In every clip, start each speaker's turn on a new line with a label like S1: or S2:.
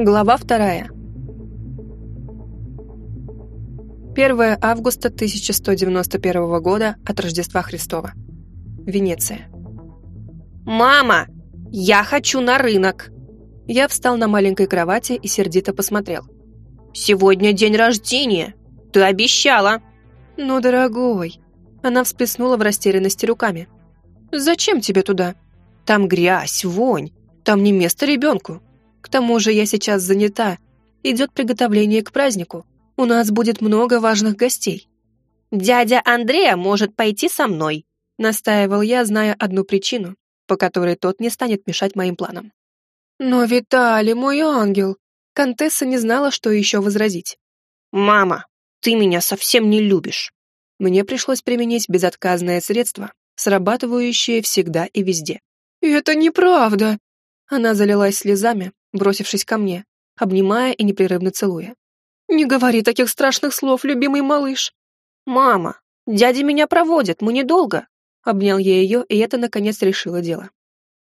S1: Глава вторая. 1 августа 1191 года от Рождества Христова. Венеция. «Мама! Я хочу на рынок!» Я встал на маленькой кровати и сердито посмотрел. «Сегодня день рождения! Ты обещала!» «Ну, дорогой!» Она всплеснула в растерянности руками. «Зачем тебе туда? Там грязь, вонь, там не место ребенку. К тому же я сейчас занята. Идет приготовление к празднику. У нас будет много важных гостей. Дядя Андрея может пойти со мной, настаивал я, зная одну причину, по которой тот не станет мешать моим планам. Но Виталий, мой ангел, Контесса не знала, что еще возразить. «Мама, ты меня совсем не любишь». Мне пришлось применить безотказное средство, срабатывающее всегда и везде. «Это неправда!» Она залилась слезами, бросившись ко мне, обнимая и непрерывно целуя. «Не говори таких страшных слов, любимый малыш!» «Мама, дядя меня проводит, мы недолго!» Обнял я ее, и это, наконец, решило дело.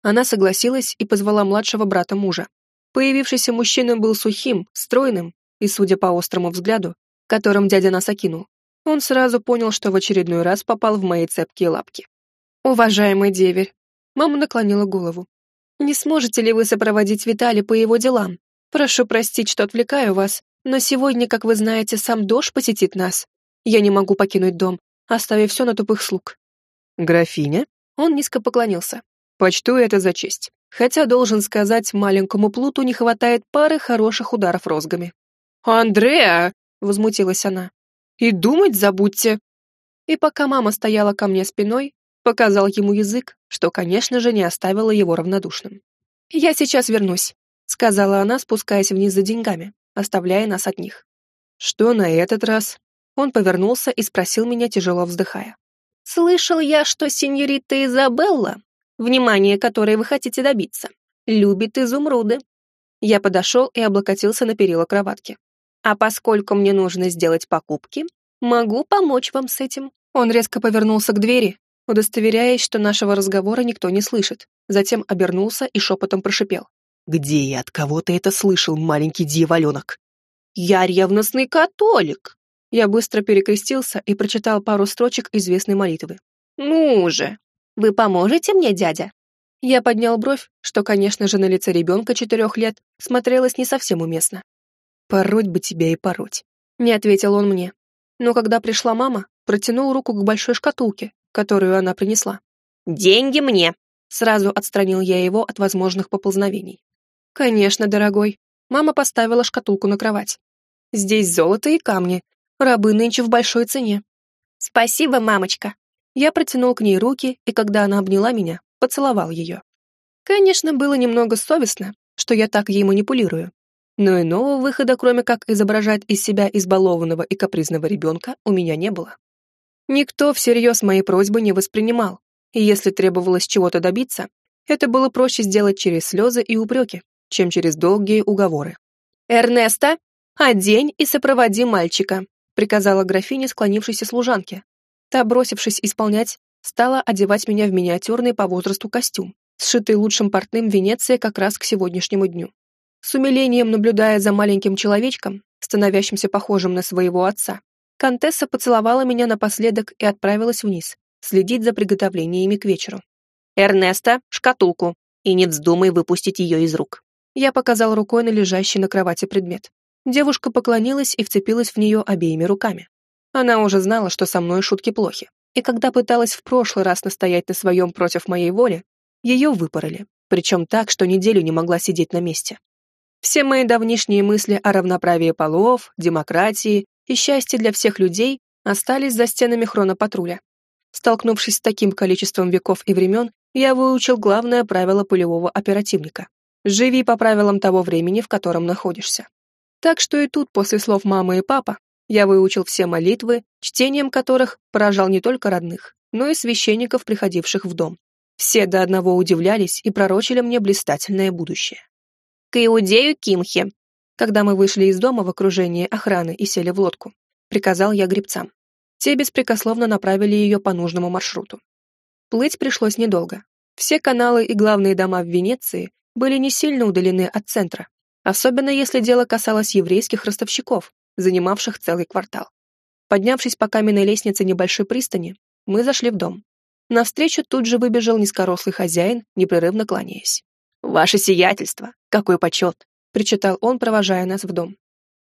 S1: Она согласилась и позвала младшего брата мужа. Появившийся мужчина был сухим, стройным, и, судя по острому взгляду, которым дядя нас окинул, он сразу понял, что в очередной раз попал в мои цепкие лапки. «Уважаемый деверь!» Мама наклонила голову. Не сможете ли вы сопроводить Витали по его делам? Прошу простить, что отвлекаю вас, но сегодня, как вы знаете, сам дождь посетит нас. Я не могу покинуть дом, оставив все на тупых слуг». «Графиня?» Он низко поклонился. «Почту это за честь. Хотя, должен сказать, маленькому плуту не хватает пары хороших ударов розгами». «Андреа!» — возмутилась она. «И думать забудьте!» И пока мама стояла ко мне спиной, Показал ему язык, что, конечно же, не оставило его равнодушным. «Я сейчас вернусь», — сказала она, спускаясь вниз за деньгами, оставляя нас от них. «Что на этот раз?» Он повернулся и спросил меня, тяжело вздыхая. «Слышал я, что сеньорита Изабелла, внимание которой вы хотите добиться, любит изумруды». Я подошел и облокотился на перила кроватки. «А поскольку мне нужно сделать покупки, могу помочь вам с этим». Он резко повернулся к двери, удостоверяясь, что нашего разговора никто не слышит, затем обернулся и шепотом прошипел. «Где и от кого ты это слышал, маленький дьяволенок?» «Я ревностный католик!» Я быстро перекрестился и прочитал пару строчек известной молитвы. «Ну же! Вы поможете мне, дядя?» Я поднял бровь, что, конечно же, на лице ребенка четырех лет смотрелось не совсем уместно. «Пороть бы тебя и пороть», — не ответил он мне. Но когда пришла мама, протянул руку к большой шкатулке, которую она принесла. «Деньги мне!» Сразу отстранил я его от возможных поползновений. «Конечно, дорогой». Мама поставила шкатулку на кровать. «Здесь золото и камни. Рабы нынче в большой цене». «Спасибо, мамочка». Я протянул к ней руки, и когда она обняла меня, поцеловал ее. Конечно, было немного совестно, что я так ей манипулирую. Но иного выхода, кроме как изображать из себя избалованного и капризного ребенка, у меня не было. Никто всерьез мои просьбы не воспринимал, и если требовалось чего-то добиться, это было проще сделать через слезы и упреки, чем через долгие уговоры. «Эрнеста, одень и сопроводи мальчика», приказала графиня склонившейся служанке. Та, бросившись исполнять, стала одевать меня в миниатюрный по возрасту костюм, сшитый лучшим портным Венеции как раз к сегодняшнему дню. С умилением наблюдая за маленьким человечком, становящимся похожим на своего отца, Контесса поцеловала меня напоследок и отправилась вниз, следить за приготовлениями к вечеру. «Эрнеста, шкатулку, и не вздумай выпустить ее из рук». Я показал рукой на лежащий на кровати предмет. Девушка поклонилась и вцепилась в нее обеими руками. Она уже знала, что со мной шутки плохи, и когда пыталась в прошлый раз настоять на своем против моей воли, ее выпороли, причем так, что неделю не могла сидеть на месте. Все мои давнишние мысли о равноправии полов, демократии и счастье для всех людей остались за стенами хронопатруля. Столкнувшись с таким количеством веков и времен, я выучил главное правило полевого оперативника. Живи по правилам того времени, в котором находишься. Так что и тут, после слов мамы и папа, я выучил все молитвы, чтением которых поражал не только родных, но и священников, приходивших в дом. Все до одного удивлялись и пророчили мне блистательное будущее. «К иудею Кимхе», когда мы вышли из дома в окружении охраны и сели в лодку, приказал я гребцам. Те беспрекословно направили ее по нужному маршруту. Плыть пришлось недолго. Все каналы и главные дома в Венеции были не сильно удалены от центра, особенно если дело касалось еврейских ростовщиков, занимавших целый квартал. Поднявшись по каменной лестнице небольшой пристани, мы зашли в дом. Навстречу тут же выбежал низкорослый хозяин, непрерывно кланяясь. «Ваше сиятельство! Какой почет!» — причитал он, провожая нас в дом.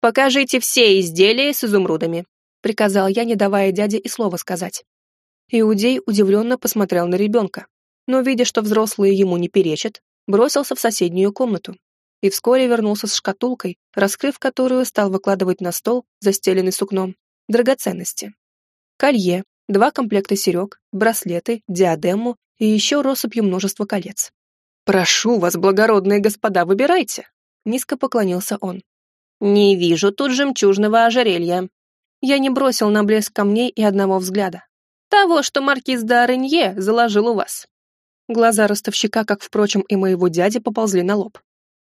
S1: «Покажите все изделия с изумрудами», — приказал я, не давая дяде и слова сказать. Иудей удивленно посмотрел на ребенка, но, видя, что взрослые ему не перечат, бросился в соседнюю комнату и вскоре вернулся с шкатулкой, раскрыв которую стал выкладывать на стол, застеленный сукном, драгоценности. Колье, два комплекта серег, браслеты, диадему и еще россыпью множество колец. «Прошу вас, благородные господа, выбирайте!» Низко поклонился он. «Не вижу тут жемчужного ожерелья». Я не бросил на блеск камней и одного взгляда. Того, что маркиз де Аренье заложил у вас. Глаза ростовщика, как, впрочем, и моего дяди, поползли на лоб.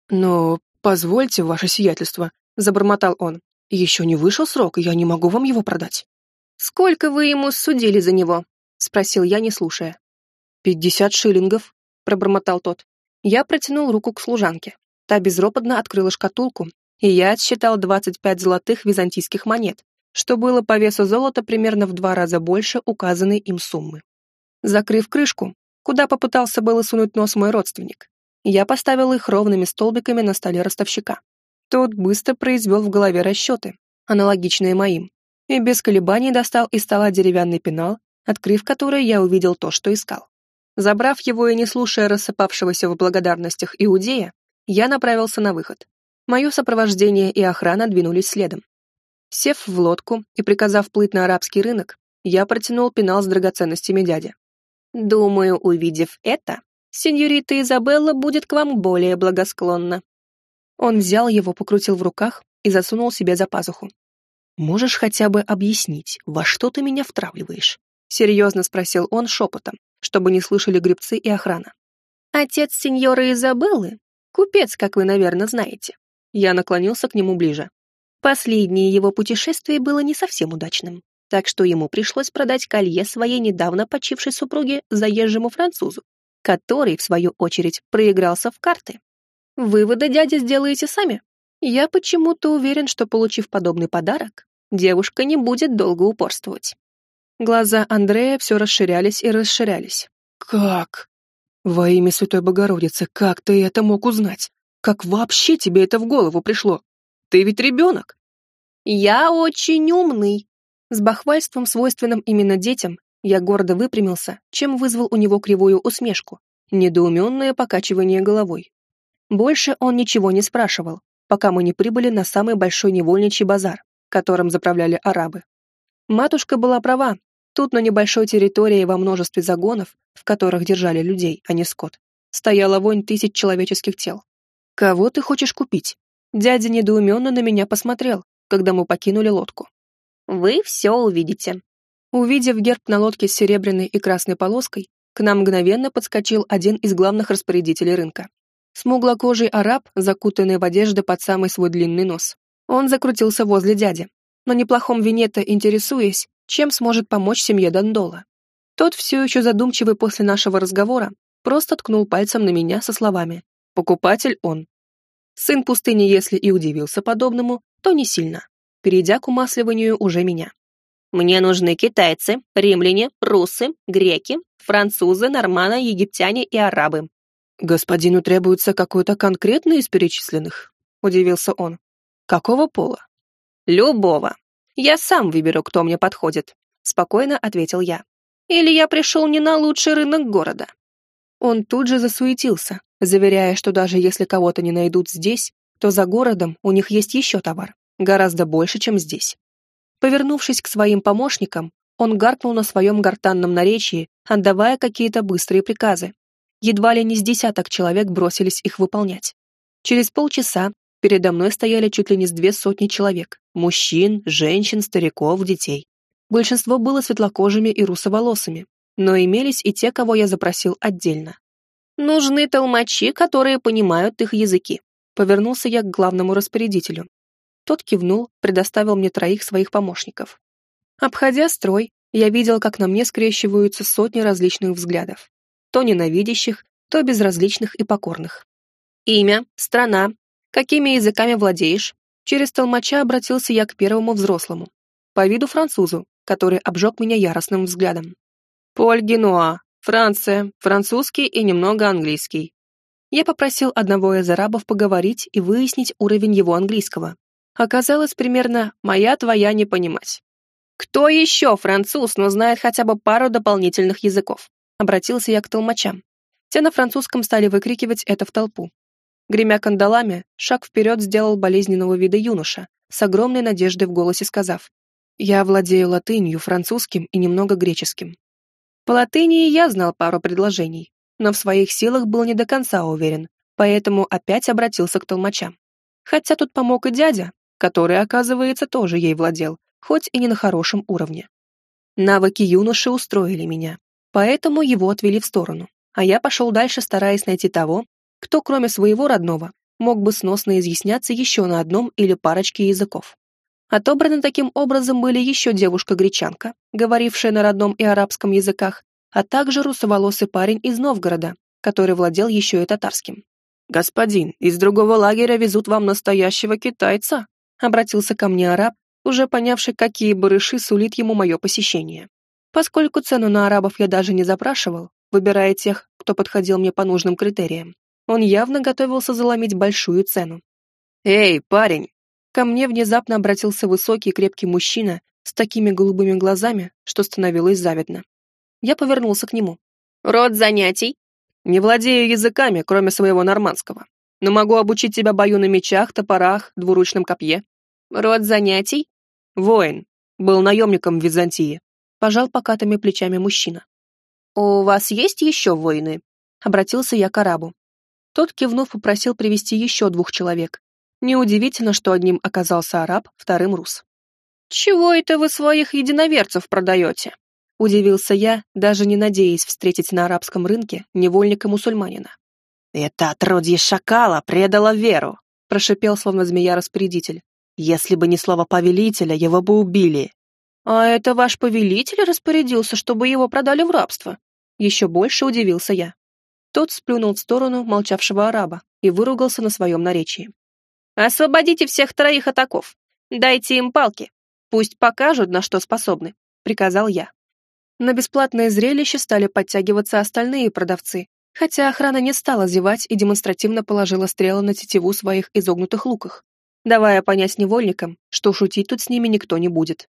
S1: «Но позвольте, ваше сиятельство», — забормотал он. «Еще не вышел срок, и я не могу вам его продать». «Сколько вы ему судили за него?» — спросил я, не слушая. «Пятьдесят шиллингов», — пробормотал тот. Я протянул руку к служанке. Та безропотно открыла шкатулку, и я отсчитал двадцать пять золотых византийских монет, что было по весу золота примерно в два раза больше указанной им суммы. Закрыв крышку, куда попытался было сунуть нос мой родственник, я поставил их ровными столбиками на столе ростовщика. Тот быстро произвел в голове расчеты, аналогичные моим, и без колебаний достал из стола деревянный пенал, открыв который я увидел то, что искал. Забрав его и не слушая рассыпавшегося в благодарностях иудея, я направился на выход. Мое сопровождение и охрана двинулись следом. Сев в лодку и приказав плыть на арабский рынок, я протянул пенал с драгоценностями дяди. «Думаю, увидев это, сеньорита Изабелла будет к вам более благосклонна». Он взял его, покрутил в руках и засунул себе за пазуху. «Можешь хотя бы объяснить, во что ты меня втравливаешь?» — серьезно спросил он шепотом, чтобы не слышали гребцы и охрана. «Отец сеньоры Изабеллы — купец, как вы, наверное, знаете». Я наклонился к нему ближе. Последнее его путешествие было не совсем удачным, так что ему пришлось продать колье своей недавно почившей супруге заезжему французу, который, в свою очередь, проигрался в карты. Выводы дядя сделаете сами. Я почему-то уверен, что, получив подобный подарок, девушка не будет долго упорствовать. Глаза Андрея все расширялись и расширялись. «Как? Во имя Святой Богородицы, как ты это мог узнать? Как вообще тебе это в голову пришло? Ты ведь ребенок. Я очень умный. С бахвальством, свойственным именно детям, я гордо выпрямился, чем вызвал у него кривую усмешку, недоуменное покачивание головой. Больше он ничего не спрашивал, пока мы не прибыли на самый большой невольничий базар, которым заправляли арабы. Матушка была права, тут на небольшой территории во множестве загонов, в которых держали людей, а не скот, стояла вонь тысяч человеческих тел. «Кого ты хочешь купить?» Дядя недоуменно на меня посмотрел, когда мы покинули лодку. «Вы все увидите». Увидев герб на лодке с серебряной и красной полоской, к нам мгновенно подскочил один из главных распорядителей рынка. Смуглокожий араб, закутанный в одежды под самый свой длинный нос. Он закрутился возле дяди, но неплохом вине-то интересуясь, чем сможет помочь семье Дандола. Тот, все еще задумчивый после нашего разговора, просто ткнул пальцем на меня со словами «Покупатель он». Сын пустыни, если и удивился подобному, то не сильно, перейдя к умасливанию уже меня. «Мне нужны китайцы, римляне, русы, греки, французы, норманы, египтяне и арабы». «Господину требуется какой-то конкретный из перечисленных?» – удивился он. «Какого пола?» «Любого. Я сам выберу, кто мне подходит», – спокойно ответил я. «Или я пришел не на лучший рынок города». Он тут же засуетился, заверяя, что даже если кого-то не найдут здесь, то за городом у них есть еще товар, гораздо больше, чем здесь. Повернувшись к своим помощникам, он гаркнул на своем гортанном наречии, отдавая какие-то быстрые приказы. Едва ли не с десяток человек бросились их выполнять. Через полчаса передо мной стояли чуть ли не с две сотни человек – мужчин, женщин, стариков, детей. Большинство было светлокожими и русоволосыми, но имелись и те, кого я запросил отдельно. Нужны толмачи, которые понимают их языки. Повернулся я к главному распорядителю. Тот кивнул, предоставил мне троих своих помощников. Обходя строй, я видел, как на мне скрещиваются сотни различных взглядов. То ненавидящих, то безразличных и покорных. Имя, страна, Какими языками владеешь? Через толмача обратился я к первому взрослому. По виду французу, который обжег меня яростным взглядом. Поль Генуа, Франция, французский и немного английский. Я попросил одного из арабов поговорить и выяснить уровень его английского. Оказалось примерно «моя твоя не понимать». «Кто еще француз, но знает хотя бы пару дополнительных языков?» Обратился я к толмачам. Те на французском стали выкрикивать это в толпу. Гремя кандалами, шаг вперед сделал болезненного вида юноша, с огромной надеждой в голосе сказав «Я владею латынью, французским и немного греческим». По латыни я знал пару предложений, но в своих силах был не до конца уверен, поэтому опять обратился к толмачам. Хотя тут помог и дядя, который, оказывается, тоже ей владел, хоть и не на хорошем уровне. Навыки юноши устроили меня, поэтому его отвели в сторону, а я пошел дальше, стараясь найти того, кто, кроме своего родного, мог бы сносно изъясняться еще на одном или парочке языков. Отобраны таким образом были еще девушка-гречанка, говорившая на родном и арабском языках, а также русоволосый парень из Новгорода, который владел еще и татарским. «Господин, из другого лагеря везут вам настоящего китайца», обратился ко мне араб, уже понявший, какие барыши сулит ему мое посещение. Поскольку цену на арабов я даже не запрашивал, выбирая тех, кто подходил мне по нужным критериям, он явно готовился заломить большую цену. «Эй, парень!» Ко мне внезапно обратился высокий крепкий мужчина с такими голубыми глазами, что становилось завидно. Я повернулся к нему. «Род занятий?» «Не владею языками, кроме своего нормандского, но могу обучить тебя бою на мечах, топорах, двуручном копье». «Род занятий?» «Воин. Был наемником в Византии». Пожал покатыми плечами мужчина. «У вас есть еще воины?» Обратился я к арабу. Тот, кивнув, попросил привести еще двух человек. Неудивительно, что одним оказался араб, вторым рус. «Чего это вы своих единоверцев продаете?» Удивился я, даже не надеясь встретить на арабском рынке невольника-мусульманина. «Это отродье шакала предало веру», — прошипел, словно змея-распорядитель. «Если бы не слово повелителя, его бы убили». «А это ваш повелитель распорядился, чтобы его продали в рабство?» Еще больше удивился я. Тот сплюнул в сторону молчавшего араба и выругался на своем наречии. «Освободите всех троих атаков. Дайте им палки. Пусть покажут, на что способны», — приказал я. На бесплатное зрелище стали подтягиваться остальные продавцы, хотя охрана не стала зевать и демонстративно положила стрелы на тетиву своих изогнутых луках, давая понять невольникам, что шутить тут с ними никто не будет.